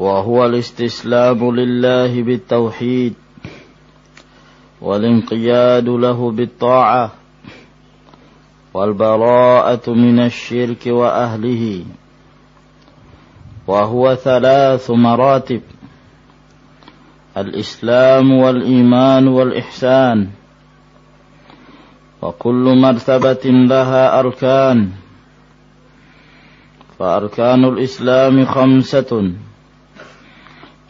وهو الاستسلام لله بالتوحيد والانقياد له بالطاعة والبراءة من الشرك وأهله وهو ثلاث مراتب الإسلام والإيمان والإحسان وكل مرتبة لها أركان فأركان الإسلام خمسة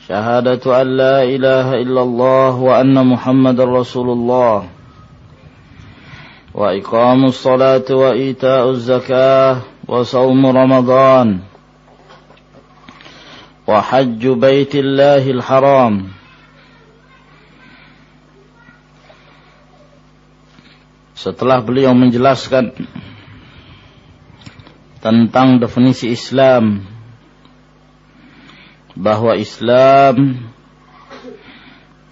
شهادة أن لا إله إلا الله وأن محمد رسول الله وإقام الصلاة وإيتاء الزكاة وصوم رمضان وحج بيت الله الحرام Setelah beliau menjelaskan tentang definisi Islam bahwa Islam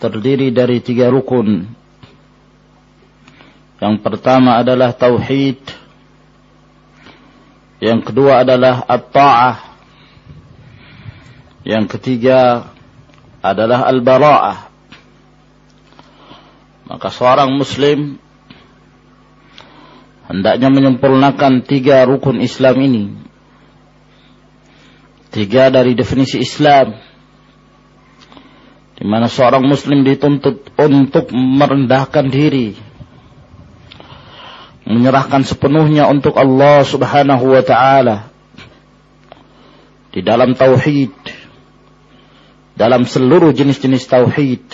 terdiri dari tiga rukun. Yang pertama adalah tauhid. Yang kedua adalah at-ta'ah. Yang ketiga adalah al-bara'ah. Maka seorang muslim hendaknya menyempurnakan tiga rukun Islam ini Tiga dari definisi Islam. Di mana seorang muslim dituntut untuk merendahkan diri. Menyerahkan sepenuhnya untuk Allah subhanahu wa ta'ala. Di dalam tauhid. Dalam seluruh jenis-jenis tauhid.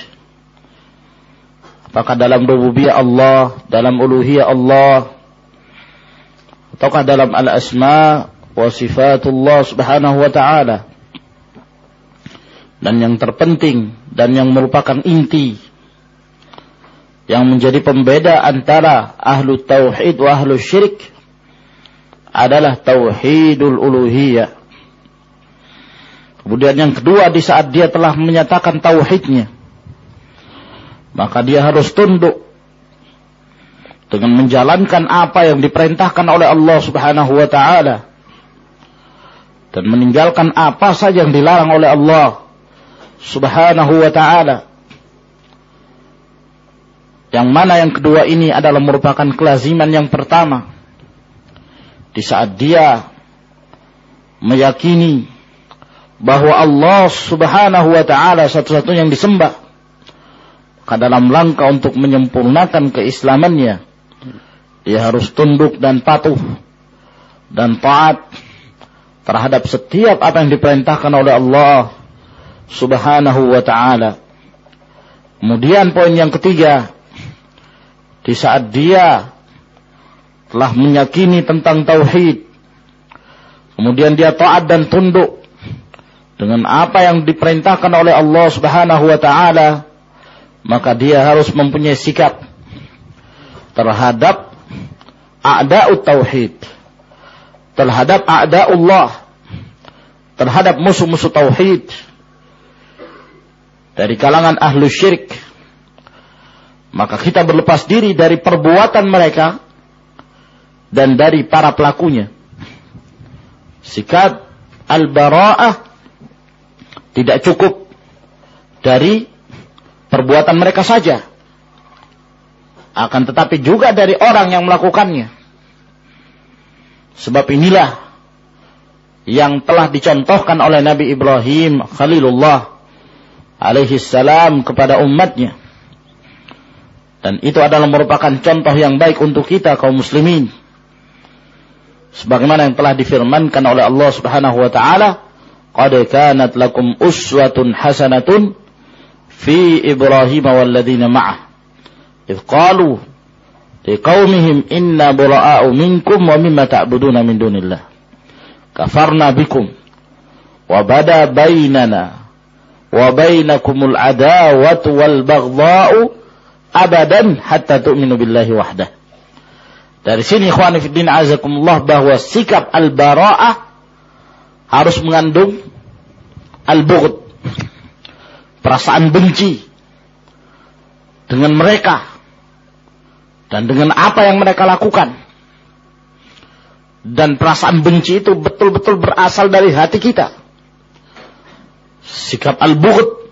Apakah dalam rububiyah Allah, dalam uluhiyah Allah, ataukah dalam al-asma sifatullah subhanahu wa ta'ala. Dan yang terpenting dan yang merupakan inti yang menjadi pembeda antara ahlu tauhid wa ahlu syirik adalah tauhidul uluhiyah. Kemudian yang kedua di saat dia telah menyatakan tauhidnya, maka dia harus tunduk dengan menjalankan apa yang diperintahkan oleh Allah Subhanahu wa taala dan meninggalkan apa saja yang dilarang oleh Allah Subhanahu wa taala. Yang mana yang kedua ini adalah merupakan kelaziman yang pertama. Di saat dia meyakini bahwa Allah Subhanahu wa taala satu-satunya yang disembah. Maka dalam langkah untuk menyempurnakan keislamannya, dia harus tunduk dan patuh dan taat terhadap setiap apa yang diperintahkan oleh Allah Subhanahu wa taala. Kemudian poin yang ketiga, di saat dia telah meyakini tentang tauhid, kemudian dia taat dan tunduk dengan apa yang diperintahkan oleh Allah Subhanahu wa taala, maka dia harus mempunyai sikap terhadap a'da'ut tauhid terhadap Allah terhadap musuh-musuh tauhid dari kalangan ahlu syirik. Maka kita berlepas diri dari perbuatan mereka dan dari para pelakunya. Sikap al-bara'ah tidak cukup dari perbuatan mereka saja. Akan tetapi juga dari orang yang melakukannya Sebab inilah yang telah dicontohkan oleh Nabi Ibrahim Khalilullah alaihi salam kepada umatnya. Dan itu adalah merupakan contoh yang baik untuk kita kaum muslimin. Sebagaimana yang telah difirmankan oleh Allah Subhanahu wa taala, "Qad kanat lakum uswatun hasanatun fi Ibrahim walladzina ma'ah." liqaumihim inna bura'a'u minkum wa mimma ta'buduna min dunillah. Kafarna bikum. Wa bada bainana wa bainakumul adawatu wal baghdha'u abadan hatta tu'minu billahi wahdah. Dari sini ikhwan fiddin azakumullah bahwa sikap al-bara'ah harus mengandung al-bughd perasaan benci dengan mereka dan dengan apa yang mereka lakukan. Dan perasaan benci itu betul-betul berasal dari hati kita. Sikap al-bughd,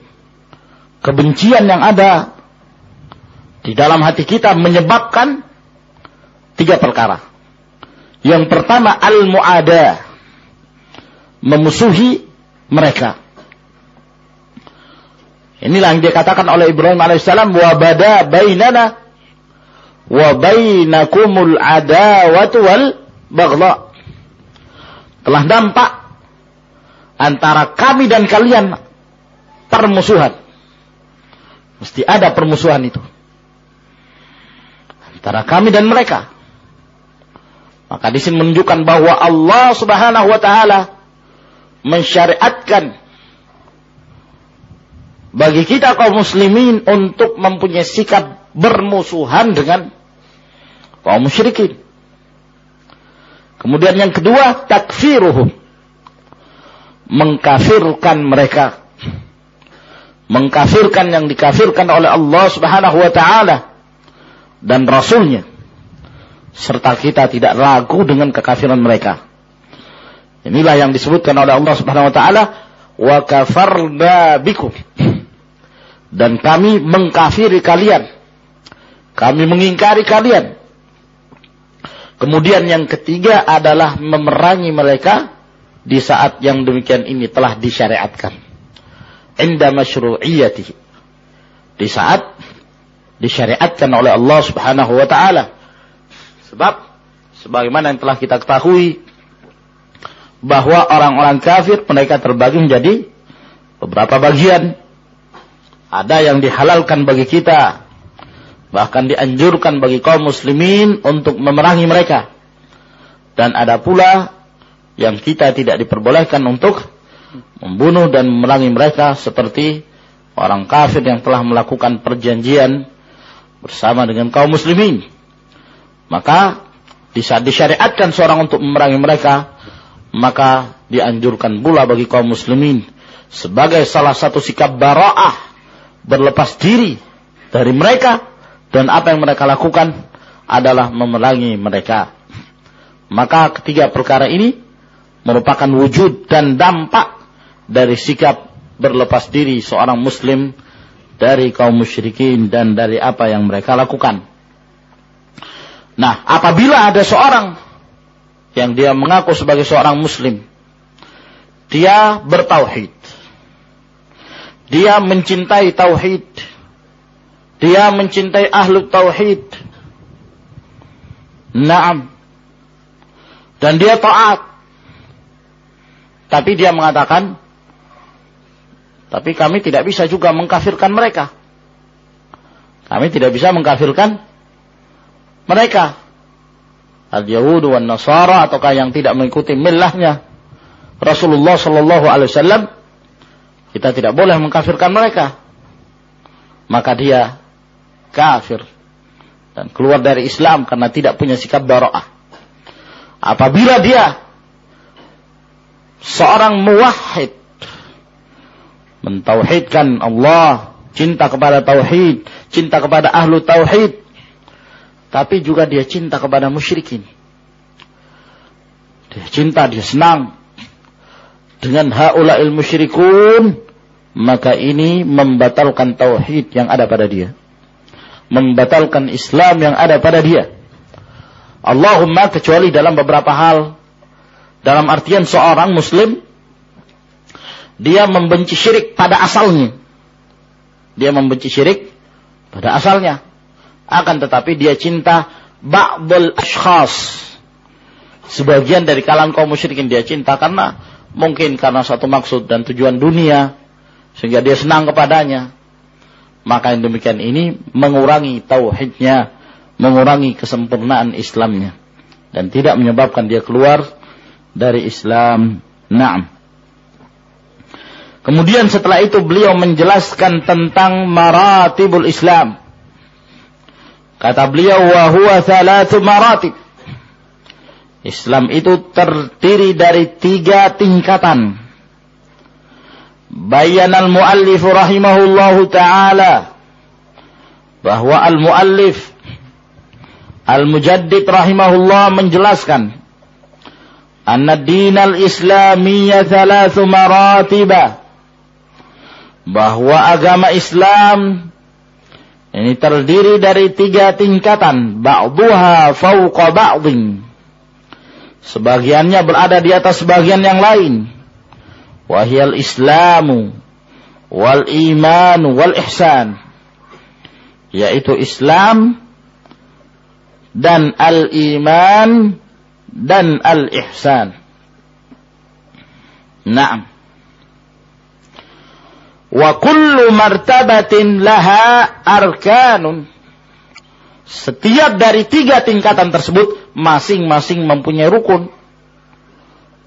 kebencian yang ada di dalam hati kita menyebabkan tiga perkara. Yang pertama al-mu'ada, memusuhi mereka. Inilah yang dikatakan oleh Ibrahim alaihissalam wa bada bainana wa bainakumul adawatu wal baghdha. Telah nampak antara kami dan kalian permusuhan. Mesti ada permusuhan itu. Antara kami dan mereka. Maka di sini menunjukkan bahwa Allah Subhanahu wa taala mensyariatkan bagi kita kaum muslimin untuk mempunyai sikap bermusuhan dengan kaum musyrikin. Kemudian yang kedua, takfiruhum. Mengkafirkan mereka. Mengkafirkan yang dikafirkan oleh Allah subhanahu wa ta'ala. Dan Rasulnya. Serta kita tidak ragu dengan kekafiran mereka. Inilah yang disebutkan oleh Allah subhanahu wa ta'ala. Wa kafarna bikum. Dan kami mengkafiri kalian. Kami mengingkari kalian Kemudian yang ketiga adalah memerangi mereka di saat yang demikian ini telah disyariatkan. Inda masyru'iyati. Di saat disyariatkan oleh Allah Subhanahu wa taala. Sebab sebagaimana yang telah kita ketahui bahwa orang-orang kafir mereka terbagi menjadi beberapa bagian. Ada yang dihalalkan bagi kita, Bahkan dianjurkan bagi kaum muslimin untuk memerangi mereka. Dan ada pula yang kita tidak diperbolehkan untuk membunuh dan memerangi mereka seperti orang kafir yang telah melakukan perjanjian bersama dengan kaum muslimin. Maka disyariatkan seorang untuk memerangi mereka, maka dianjurkan pula bagi kaum muslimin sebagai salah satu sikap bara'ah berlepas diri dari mereka dan apa yang mereka lakukan adalah memerangi mereka. Maka ketiga perkara ini merupakan wujud dan dampak dari sikap berlepas diri seorang muslim dari kaum musyrikin dan dari apa yang mereka lakukan. Nah, apabila ada seorang yang dia mengaku sebagai seorang muslim, dia bertauhid. Dia mencintai tauhid dia mencintai ahlu tauhid. Naam. Dan dia taat. Tapi dia mengatakan, tapi kami tidak bisa juga mengkafirkan mereka. Kami tidak bisa mengkafirkan mereka. Al-Yahud wa Nasara ataukah yang tidak mengikuti millahnya Rasulullah Sallallahu Alaihi Wasallam kita tidak boleh mengkafirkan mereka. Maka dia kafir dan keluar dari Islam karena tidak punya sikap bara'ah. Apabila dia seorang muwahhid mentauhidkan Allah, cinta kepada tauhid, cinta kepada ahlu tauhid, tapi juga dia cinta kepada musyrikin. Dia cinta, dia senang dengan haula'il musyrikun, maka ini membatalkan tauhid yang ada pada dia membatalkan Islam yang ada pada dia. Allahumma kecuali dalam beberapa hal Dalam artian seorang muslim dia membenci syirik pada asalnya. Dia membenci syirik pada asalnya. Akan tetapi dia cinta ba'dul ashkhas. Sebagian dari kalangan kaum musyrikin dia cinta karena mungkin karena satu maksud dan tujuan dunia sehingga dia senang kepadanya. Maka yang demikian ini mengurangi tauhidnya, mengurangi kesempurnaan Islamnya dan tidak menyebabkan dia keluar dari Islam. Naam. Kemudian setelah itu beliau menjelaskan tentang maratibul Islam. Kata beliau wa huwa thalathu maratib. Islam itu terdiri dari tiga tingkatan. Bayan al-muallif rahimahullahu taala bahwa al-muallif al-mujaddid rahimahullah menjelaskan anna dinal islamiyya thalathu maratibah bahwa agama Islam ini terdiri dari tiga tingkatan, ba'duha fauqa ba'din. Sebagiannya berada di atas sebagian yang lain. Wahyal Islamu wal iman wal ihsan. Yaitu Islam dan al-iman dan al-ihsan. Naam. Wa kullu martabatin laha arkanun. Setiap dari tiga tingkatan tersebut masing-masing mempunyai rukun.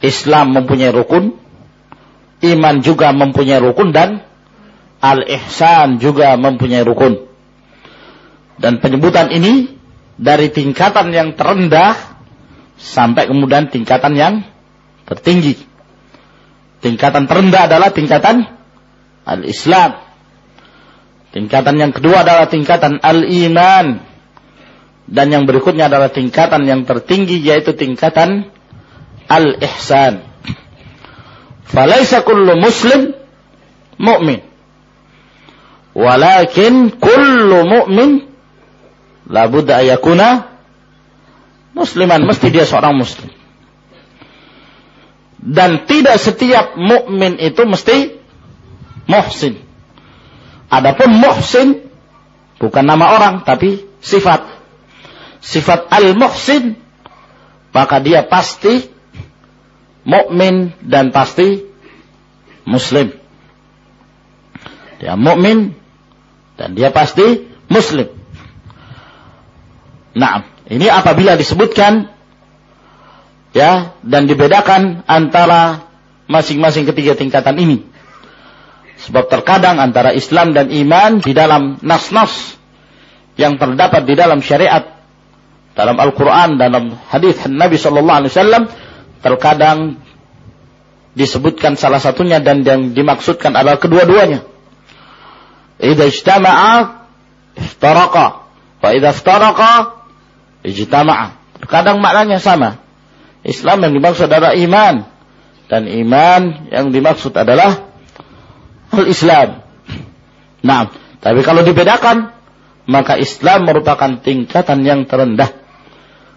Islam mempunyai rukun, iman juga mempunyai rukun dan al-ihsan juga mempunyai rukun. Dan penyebutan ini dari tingkatan yang terendah sampai kemudian tingkatan yang tertinggi. Tingkatan terendah adalah tingkatan al-Islam. Tingkatan yang kedua adalah tingkatan al-iman. Dan yang berikutnya adalah tingkatan yang tertinggi yaitu tingkatan al-ihsan. Falaisa kullu muslim mu'min. Walakin kullu mu'min labudda ayakuna musliman. Mesti dia seorang muslim. Dan tidak setiap mukmin itu mesti muhsin. Adapun muhsin bukan nama orang tapi sifat. Sifat al-muhsin maka dia pasti mukmin dan pasti muslim. Dia mukmin dan dia pasti muslim. Nah, ini apabila disebutkan ya dan dibedakan antara masing-masing ketiga tingkatan ini. Sebab terkadang antara Islam dan iman di dalam nas-nas yang terdapat di dalam syariat, dalam Al-Quran, dalam hadis Nabi Shallallahu Alaihi Wasallam, terkadang disebutkan salah satunya dan yang dimaksudkan adalah kedua-duanya. Idza ijtama'a iftaraqa wa idza iftaraqa ijtama'a. Terkadang maknanya sama. Islam yang dimaksud adalah iman dan iman yang dimaksud adalah al-Islam. Nah, tapi kalau dibedakan, maka Islam merupakan tingkatan yang terendah.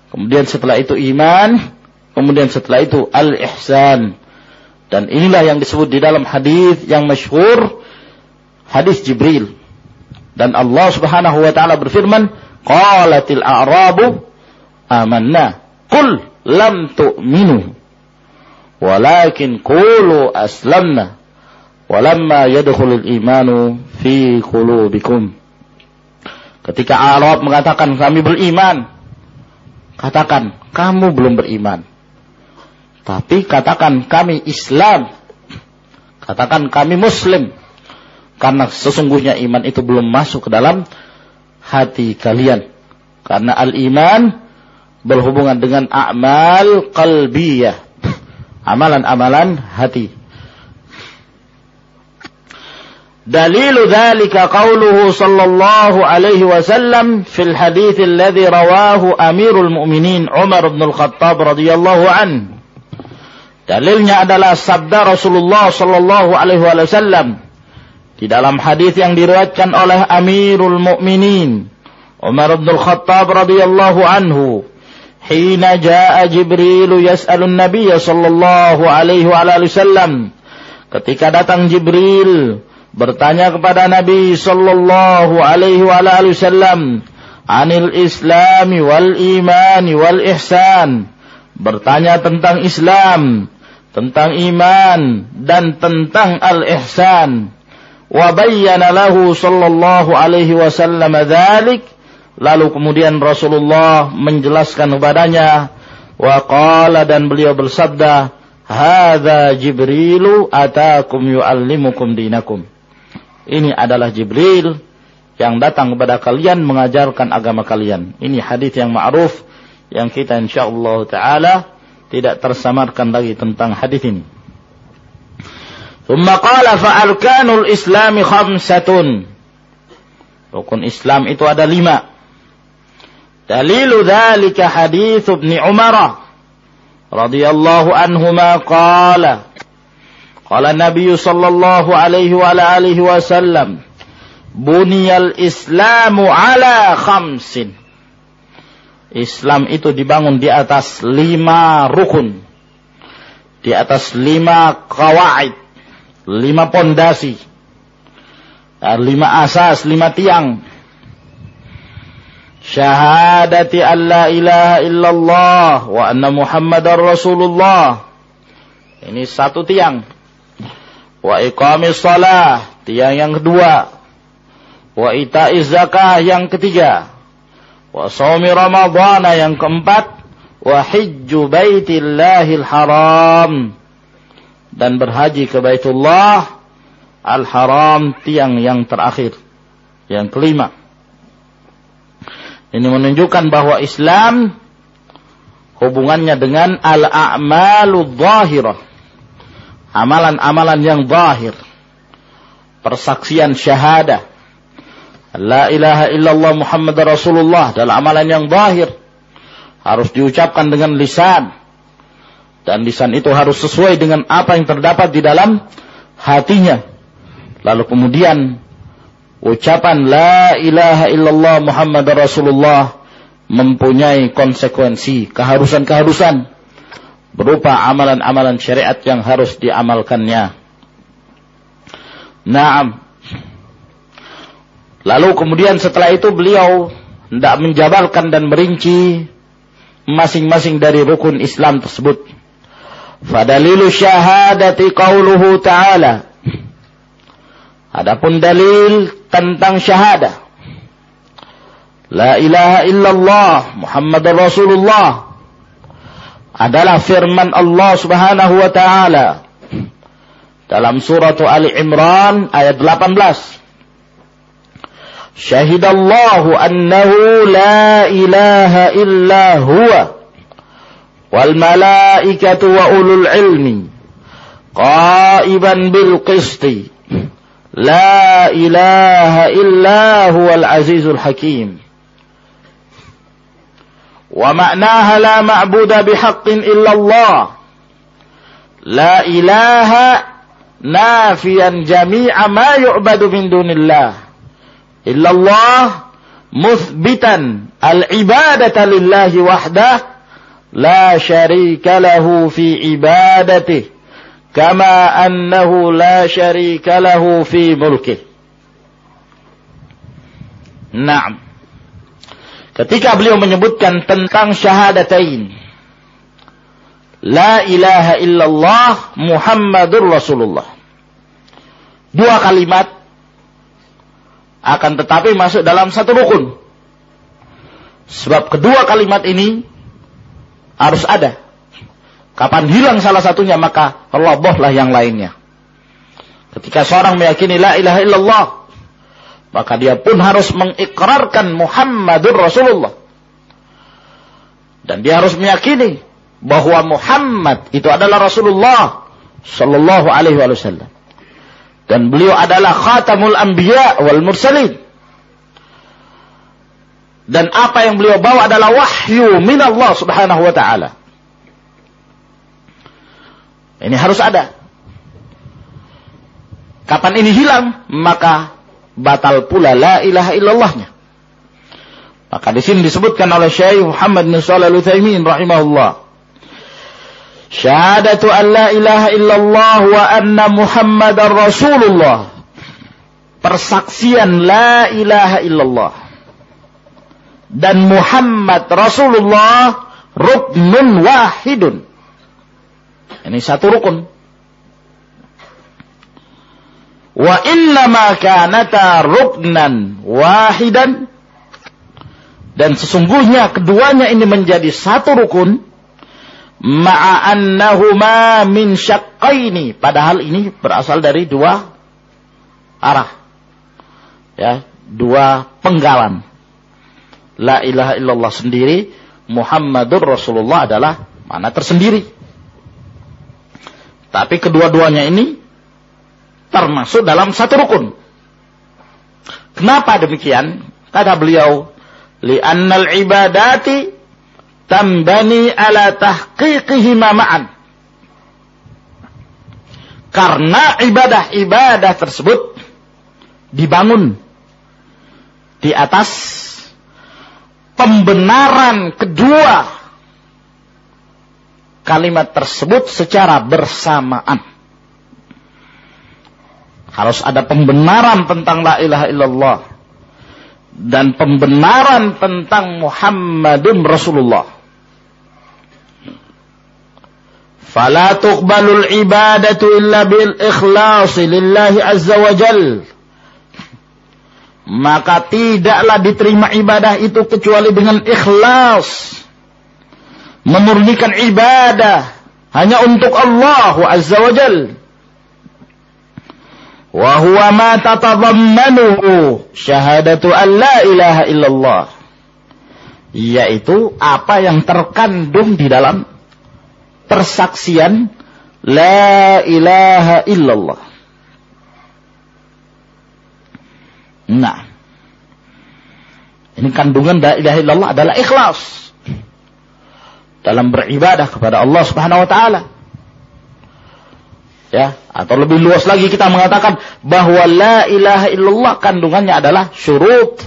Kemudian setelah itu iman, kemudian setelah itu al-ihsan. Dan inilah yang disebut di dalam hadis yang masyhur hadis Jibril. Dan Allah Subhanahu wa taala berfirman, "Qalatil a'rabu amanna." Qul lam tu'minu. Walakin qulu aslamna walamma yadkhulul imanu fi qulubikum ketika Arab mengatakan kami beriman katakan kamu belum beriman tapi katakan kami Islam katakan kami muslim karena sesungguhnya iman itu belum masuk ke dalam hati kalian karena al-iman berhubungan dengan amal qalbiyah amalan-amalan hati دليل ذلك قوله صلى الله عليه وسلم في الحديث الذي رواه أمير المؤمنين عمر بن الخطاب رضي الله عنه Dalilnya adalah sabda Rasulullah sallallahu alaihi wasallam di dalam hadis yang diriwayatkan oleh Amirul Mukminin Umar bin Khattab radhiyallahu anhu hina jaa Jibril yas'alun Nabiy sallallahu alaihi wa alihi wasallam. Ketika datang Jibril bertanya kepada Nabi sallallahu alaihi wa alihi wasallam anil islami wal imani wal ihsan? Bertanya tentang Islam tentang iman dan tentang al ihsan wa bayyana lahu sallallahu alaihi wasallam dzalik. Lalu kemudian Rasulullah menjelaskan kepadanya wa qala dan beliau bersabda hadza jibrilu atakum yuallimukum dinakum. Ini adalah Jibril yang datang kepada kalian mengajarkan agama kalian. Ini hadis yang ma'ruf yang kita insyaallah taala tidak tersamarkan lagi tentang hadis ini. Thumma qala fa arkanul islami khamsatun. Rukun Islam itu ada lima. Dalilu dhalika hadis Ibnu Umar radhiyallahu anhuma qala qala Nabi sallallahu alaihi wa alihi wasallam buniyal islamu ala khamsin Islam itu dibangun di atas lima rukun di atas lima kawaid lima pondasi, lima asas, lima tiang. Syahadati an la ilaha illallah wa anna muhammadar rasulullah. Ini satu tiang. Wa iqamis salah, tiang yang kedua. Wa ita'iz zakah yang ketiga. Wa sawmi ramadhana yang keempat. Wa hijju baitillahil haram dan berhaji ke Baitullah Al-Haram tiang yang terakhir yang kelima ini menunjukkan bahwa Islam hubungannya dengan al-a'malu zahirah amalan-amalan yang zahir persaksian syahadah La ilaha illallah Muhammad Rasulullah dalam amalan yang zahir harus diucapkan dengan lisan dan lisan itu harus sesuai dengan apa yang terdapat di dalam hatinya. Lalu kemudian ucapan la ilaha illallah Muhammad Rasulullah mempunyai konsekuensi, keharusan-keharusan berupa amalan-amalan syariat yang harus diamalkannya. Naam. Lalu kemudian setelah itu beliau tidak menjabarkan dan merinci masing-masing dari rukun Islam tersebut. Fadalilu syahadati qauluhu ta'ala. Adapun dalil tentang syahadah. La ilaha illallah Muhammad Rasulullah adalah firman Allah Subhanahu wa taala dalam surah Ali Imran ayat 18. Syahidallahu annahu la ilaha illa huwa والملائكة وأولو العلم قائبا بالقسط. لا إله إلا هو العزيز الحكيم. ومعناها لا معبود بحق إلا الله. لا إله نافيا جميع ما يعبد من دون الله. illallah muthbitan al-ibadata lillahi wahdah la syarika lahu fi ibadatihi kama annahu la syarika lahu fi mulkihi Naam. Ketika beliau menyebutkan tentang syahadatain La ilaha illallah Muhammadur Rasulullah. Dua kalimat akan tetapi masuk dalam satu rukun. Sebab kedua kalimat ini harus ada. Kapan hilang salah satunya maka robohlah yang lainnya. Ketika seorang meyakini la ilaha illallah, maka dia pun harus mengikrarkan Muhammadur Rasulullah. Dan dia harus meyakini bahwa Muhammad itu adalah Rasulullah sallallahu alaihi wasallam. Dan beliau adalah khatamul anbiya wal mursalin dan apa yang beliau bawa adalah wahyu min Allah Subhanahu wa taala. Ini harus ada. Kapan ini hilang, maka batal pula la ilaha illallahnya. Maka di sini disebutkan oleh Syekh Muhammad bin Shalih Al-Utsaimin rahimahullah. Syahadatu an la ilaha illallah wa anna Muhammadar Rasulullah. Persaksian la ilaha illallah dan Muhammad Rasulullah ruknun wahidun. Ini satu rukun. Wa inna ma kanata ruknan wahidan dan sesungguhnya keduanya ini menjadi satu rukun ma'annahuma min syaqqaini. Padahal ini berasal dari dua arah. Ya dua penggalan. La ilaha illallah sendiri Muhammadur Rasulullah adalah mana tersendiri. Tapi kedua-duanya ini termasuk dalam satu rukun. Kenapa demikian? Kata beliau li'annal ibadati tambani ala tahqiqihima ma'an. Karena ibadah-ibadah tersebut dibangun di atas pembenaran kedua kalimat tersebut secara bersamaan. Harus ada pembenaran tentang la ilaha illallah dan pembenaran tentang Muhammadun Rasulullah. Ibadatu illa bil ikhlas lillahi azza wa jal. Maka tidaklah diterima ibadah itu kecuali dengan ikhlas. Memurnikan ibadah hanya untuk Allah azza wa jalla wa huwa ma tatadammanuhu syahadatu an la ilaha illallah yaitu apa yang terkandung di dalam persaksian la ilaha illallah. Nah ini kandungan la ilaha illallah adalah ikhlas dalam beribadah kepada Allah Subhanahu wa taala. Ya atau lebih luas lagi kita mengatakan bahwa la ilaha illallah kandungannya adalah syurut.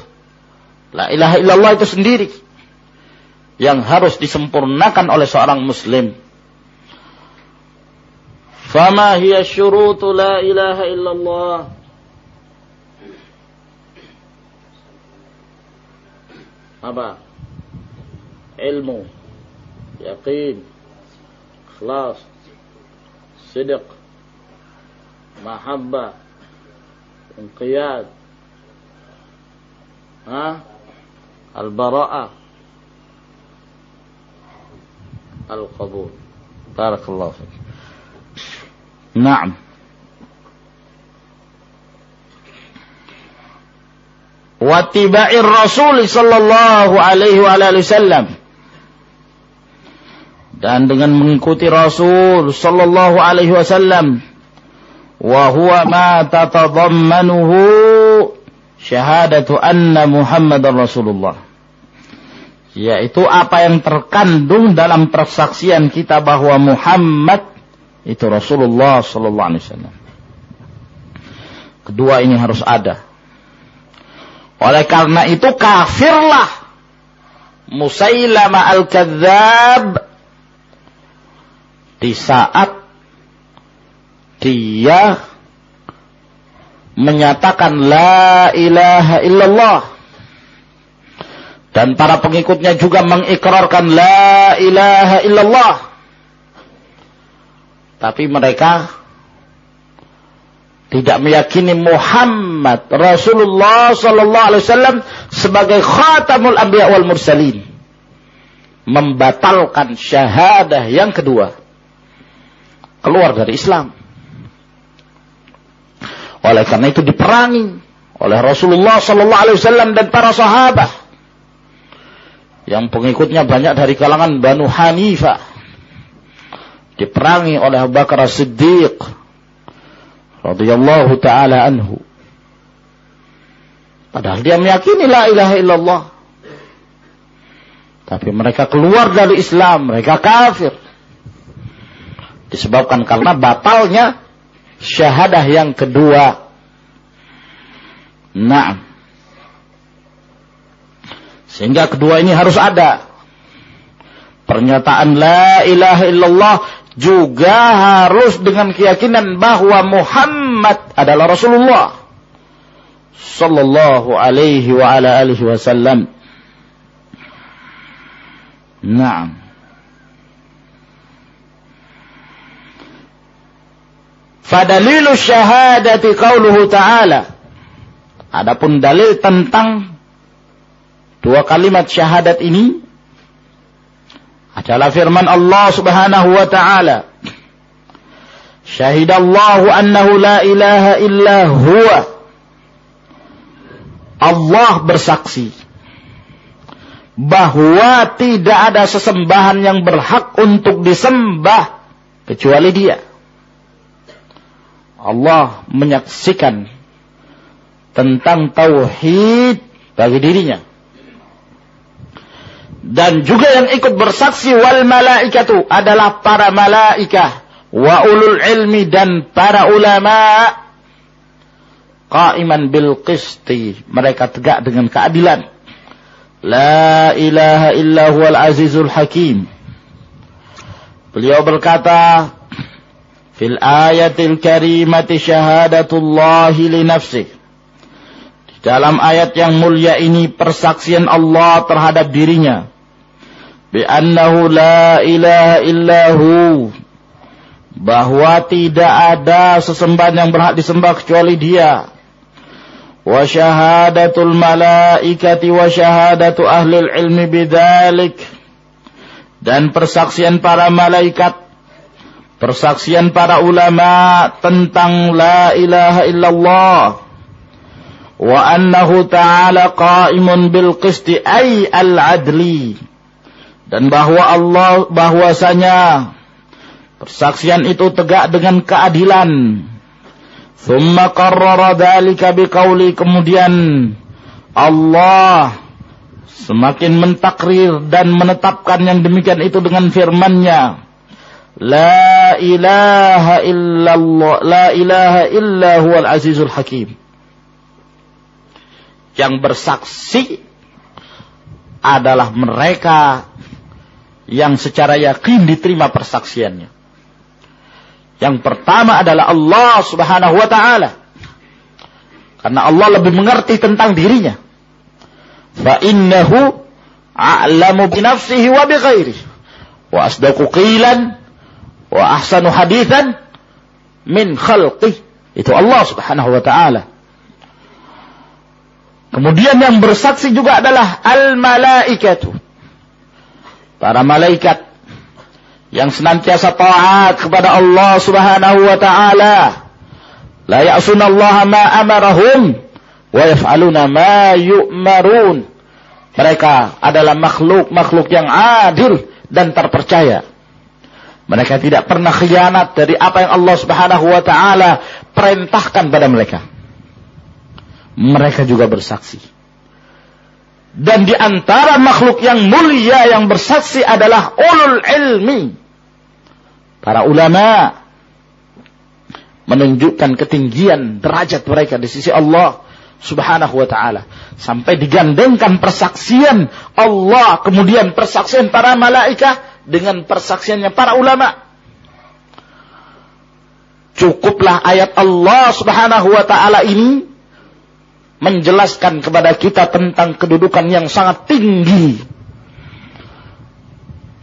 La ilaha illallah itu sendiri yang harus disempurnakan oleh seorang muslim فما هي الشروط لا إله إلا الله؟ أبا علم يقين إخلاص صدق محبة انقياد ها؟ البراءة القبول. بارك الله فيك. Naam. Watiba'ir Rasul sallallahu alaihi wa alihi wasallam. Dan dengan mengikuti Rasul sallallahu alaihi wasallam wa huwa ma tatadammanuhu syahadatu anna Muhammadar Rasulullah. Yaitu apa yang terkandung dalam persaksian kita bahwa Muhammad itu Rasulullah sallallahu alaihi wasallam. Kedua ini harus ada. Oleh karena itu kafirlah Musailama al-Kadzab di saat dia menyatakan la ilaha illallah dan para pengikutnya juga mengikrarkan la ilaha illallah tapi mereka tidak meyakini Muhammad Rasulullah sallallahu alaihi wasallam sebagai khatamul anbiya wal mursalin. Membatalkan syahadah yang kedua. Keluar dari Islam. Oleh karena itu diperangi oleh Rasulullah Sallallahu Alaihi Wasallam dan para sahabat. Yang pengikutnya banyak dari kalangan Banu Hanifah diperangi oleh Abu Bakar Siddiq radhiyallahu taala anhu padahal dia meyakini la ilaha illallah tapi mereka keluar dari Islam mereka kafir disebabkan karena batalnya syahadah yang kedua. Nah. Sehingga kedua ini harus ada. Pernyataan la ilaha illallah juga harus dengan keyakinan bahwa Muhammad adalah Rasulullah sallallahu alaihi wa ala alihi wasallam. Naam. Fadalilu syahadati qauluhu ta'ala. Adapun dalil tentang dua kalimat syahadat ini adalah firman Allah Subhanahu wa taala. Syahidallahu annahu la ilaha illa huwa. Allah bersaksi bahwa tidak ada sesembahan yang berhak untuk disembah kecuali Dia. Allah menyaksikan tentang tauhid bagi dirinya. Dan juga yang ikut bersaksi wal malaikatu adalah para malaikah wa ulul ilmi dan para ulama qaiman bil qisti mereka tegak dengan keadilan la ilaha illa huwal azizul hakim beliau berkata fil ayatil karimati syahadatullahi li nafsih. Di dalam ayat yang mulia ini persaksian Allah terhadap dirinya. Bi annahu la ilaha illahu. Bahwa tidak ada sesembahan yang berhak disembah kecuali dia. Wa syahadatul malaikati wa syahadatu ahli ilmi bidalik. Dan persaksian para malaikat persaksian para ulama tentang la ilaha illallah wa annahu ta'ala qa'imun bil qisti ay al adli dan bahwa Allah bahwasanya persaksian itu tegak dengan keadilan. Thumma qarrara dzalika biqauli kemudian Allah semakin mentakrir dan menetapkan yang demikian itu dengan firman-Nya. La ilaha illallah, la ilaha illa huwal azizul hakim. Yang bersaksi adalah mereka yang secara yakin diterima persaksiannya. Yang pertama adalah Allah Subhanahu wa taala. Karena Allah lebih mengerti tentang dirinya. Fa innahu a'lamu bi nafsihi wa bi ghairihi. Wa asdaqu qilan wa ahsanu hadithan min khalqih. Itu Allah subhanahu wa ta'ala. Kemudian yang bersaksi juga adalah al-malaikatu. Para malaikat yang senantiasa taat kepada Allah subhanahu wa ta'ala. La ya'suna ma amarahum wa yaf'aluna ma yu'marun. Mereka adalah makhluk-makhluk yang adil dan terpercaya. Mereka tidak pernah khianat dari apa yang Allah Subhanahu wa taala perintahkan pada mereka. Mereka juga bersaksi. Dan di antara makhluk yang mulia yang bersaksi adalah ulul ilmi. Para ulama menunjukkan ketinggian derajat mereka di sisi Allah Subhanahu wa taala sampai digandengkan persaksian Allah kemudian persaksian para malaikat dengan persaksiannya para ulama. Cukuplah ayat Allah Subhanahu wa taala ini menjelaskan kepada kita tentang kedudukan yang sangat tinggi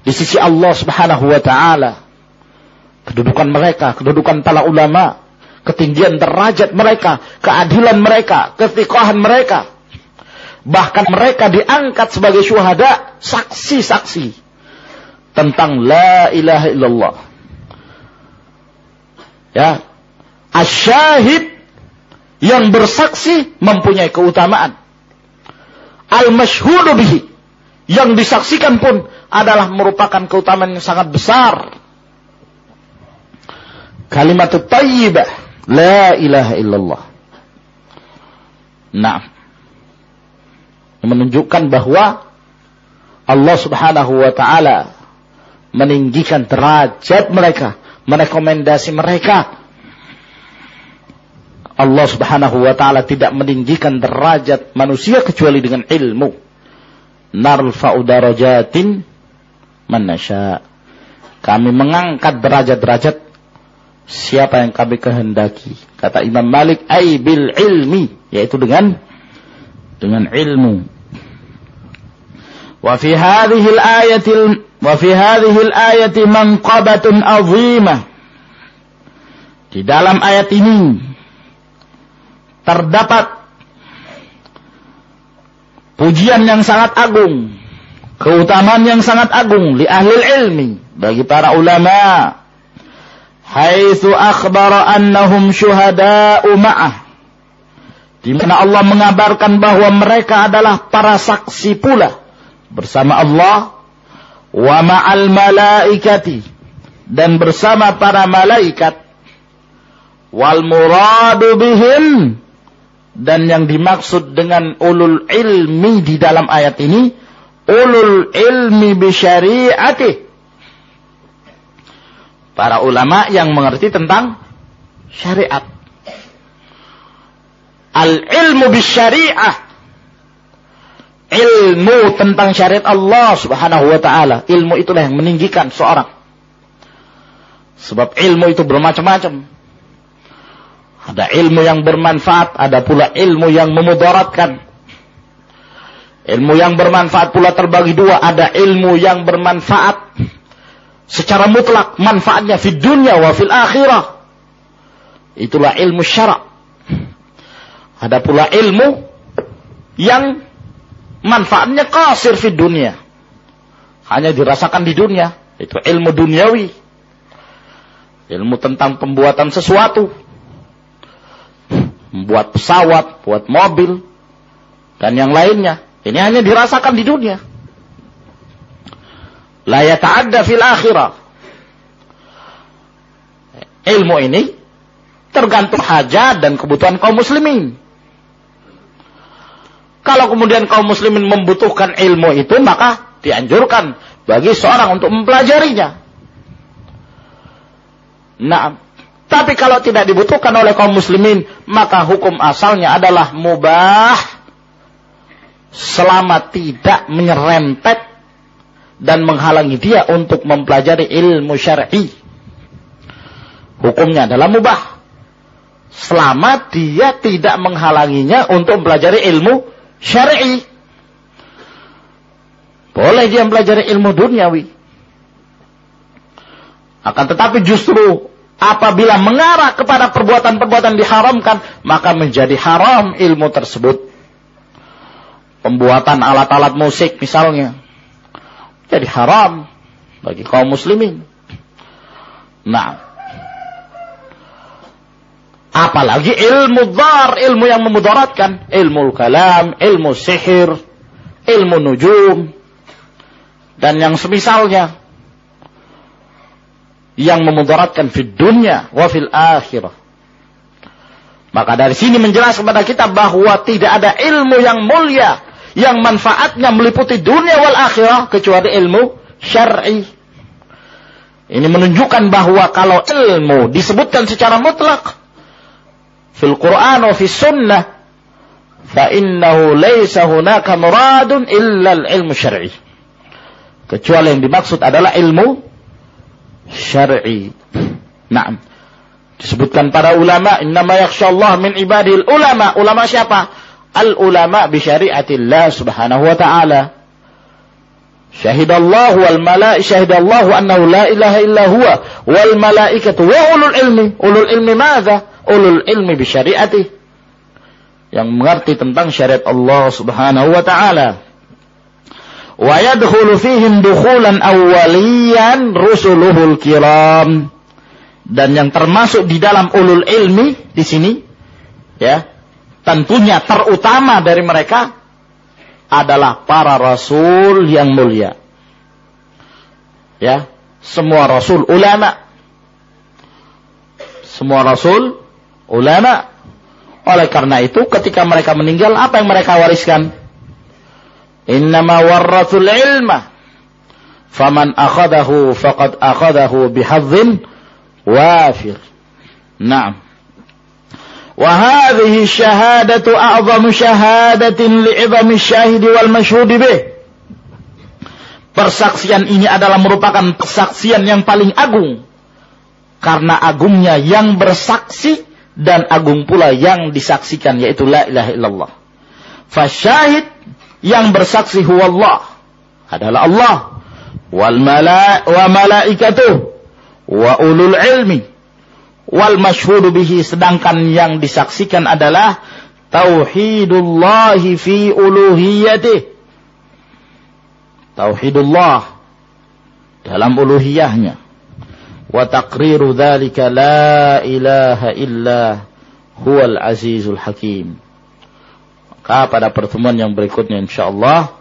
di sisi Allah Subhanahu wa taala. Kedudukan mereka, kedudukan para ulama, ketinggian derajat mereka, keadilan mereka, ketikohan mereka. Bahkan mereka diangkat sebagai syuhada, saksi-saksi tentang la ilaha illallah. Ya. Asyahid yang bersaksi mempunyai keutamaan. Al-masyhudu bihi yang disaksikan pun adalah merupakan keutamaan yang sangat besar. Kalimat tayyibah la ilaha illallah. Nah, menunjukkan bahwa Allah Subhanahu wa taala meninggikan derajat mereka, merekomendasi mereka. Allah Subhanahu wa taala tidak meninggikan derajat manusia kecuali dengan ilmu. narfa'u darajatin man. Kami mengangkat derajat-derajat siapa yang kami kehendaki. Kata Imam Malik, ay bil ilmi, yaitu dengan dengan ilmu. Wa fi hadhihi al-ayati wa fi hadhihi al-ayati manqabatun 'azimah. Di dalam ayat ini terdapat pujian yang sangat agung, keutamaan yang sangat agung li ahli ilmi bagi para ulama haitsu akhbara annahum syuhada'u ma'ah di mana Allah mengabarkan bahwa mereka adalah para saksi pula bersama Allah wa ma'al malaikati dan bersama para malaikat wal muradu bihim dan yang dimaksud dengan ulul ilmi di dalam ayat ini ulul ilmi bisyari'atih para ulama yang mengerti tentang syariat. Al-ilmu bisyariah. Ilmu tentang syariat Allah subhanahu wa ta'ala. Ilmu itulah yang meninggikan seorang. Sebab ilmu itu bermacam-macam. Ada ilmu yang bermanfaat, ada pula ilmu yang memudaratkan. Ilmu yang bermanfaat pula terbagi dua. Ada ilmu yang bermanfaat secara mutlak manfaatnya di dunia wa fil akhirah. Itulah ilmu syarak. Ada pula ilmu yang manfaatnya kasir di dunia. Hanya dirasakan di dunia. Itu ilmu duniawi. Ilmu tentang pembuatan sesuatu. Membuat pesawat, buat mobil, dan yang lainnya. Ini hanya dirasakan di dunia la yata'adda fil akhirah. Ilmu ini tergantung hajat dan kebutuhan kaum muslimin. Kalau kemudian kaum muslimin membutuhkan ilmu itu, maka dianjurkan bagi seorang untuk mempelajarinya. Nah, tapi kalau tidak dibutuhkan oleh kaum muslimin, maka hukum asalnya adalah mubah selama tidak menyerempet dan menghalangi dia untuk mempelajari ilmu syar'i. Hukumnya adalah mubah. Selama dia tidak menghalanginya untuk mempelajari ilmu syar'i. Boleh dia mempelajari ilmu duniawi. Akan tetapi justru apabila mengarah kepada perbuatan-perbuatan diharamkan, maka menjadi haram ilmu tersebut. Pembuatan alat-alat musik misalnya jadi haram bagi kaum muslimin. Nah, apalagi ilmu dhar, ilmu yang memudaratkan, ilmu kalam, ilmu sihir, ilmu nujum, dan yang semisalnya yang memudaratkan di dunia wa fil akhirah. Maka dari sini menjelaskan kepada kita bahwa tidak ada ilmu yang mulia yang manfaatnya meliputi dunia wal akhirah kecuali ilmu syar'i. Ini menunjukkan bahwa kalau ilmu disebutkan secara mutlak fil Quran wa fis sunnah fa innahu laysa hunaka muradun illa ilmu syar'i. Kecuali yang dimaksud adalah ilmu syar'i. Naam. Disebutkan para ulama, innama yakhshallah min ibadil ulama. Ulama siapa? al-ulama bi syariatillah subhanahu wa ta'ala. Syahidallahu wal malaik syahidallahu annahu la ilaha illa huwa wal malaikatu wa ulul ilmi. Ulul ilmi madza? Ulul ilmi bi syariatih. Yang mengerti tentang syariat Allah subhanahu wa ta'ala. Wa yadkhulu fihim dukhulan awwaliyan rusuluhul kiram. Dan yang termasuk di dalam ulul ilmi di sini ya tentunya terutama dari mereka adalah para rasul yang mulia. Ya, semua rasul ulama. Semua rasul ulama. Oleh karena itu ketika mereka meninggal apa yang mereka wariskan? Innama warrathul ilma. Faman akhadahu faqad akhadahu bihadzin wafir. Naam. وهذه الشهادة أعظم شهادة لعظم الشاهد والمشهود به Persaksian ini adalah merupakan persaksian yang paling agung. Karena agungnya yang bersaksi dan agung pula yang disaksikan yaitu la ilaha illallah. Fasyahid yang bersaksi huwa Allah. Adalah Allah. Wal mala wa malaikatuh. Wa ulul ilmi. Wal masyhudu bihi. Sedangkan yang disaksikan adalah tauhidullahi fi uluhiyatih. Tauhidullah. Dalam uluhiyahnya. Wa taqriru dzalika la ilaha illa huwal azizul hakim maka pada pertemuan yang berikutnya insyaallah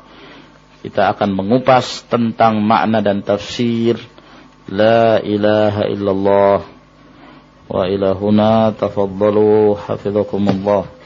kita akan mengupas tentang makna dan tafsir la ilaha illallah wa ilahuna tafaddalu hafizakumullah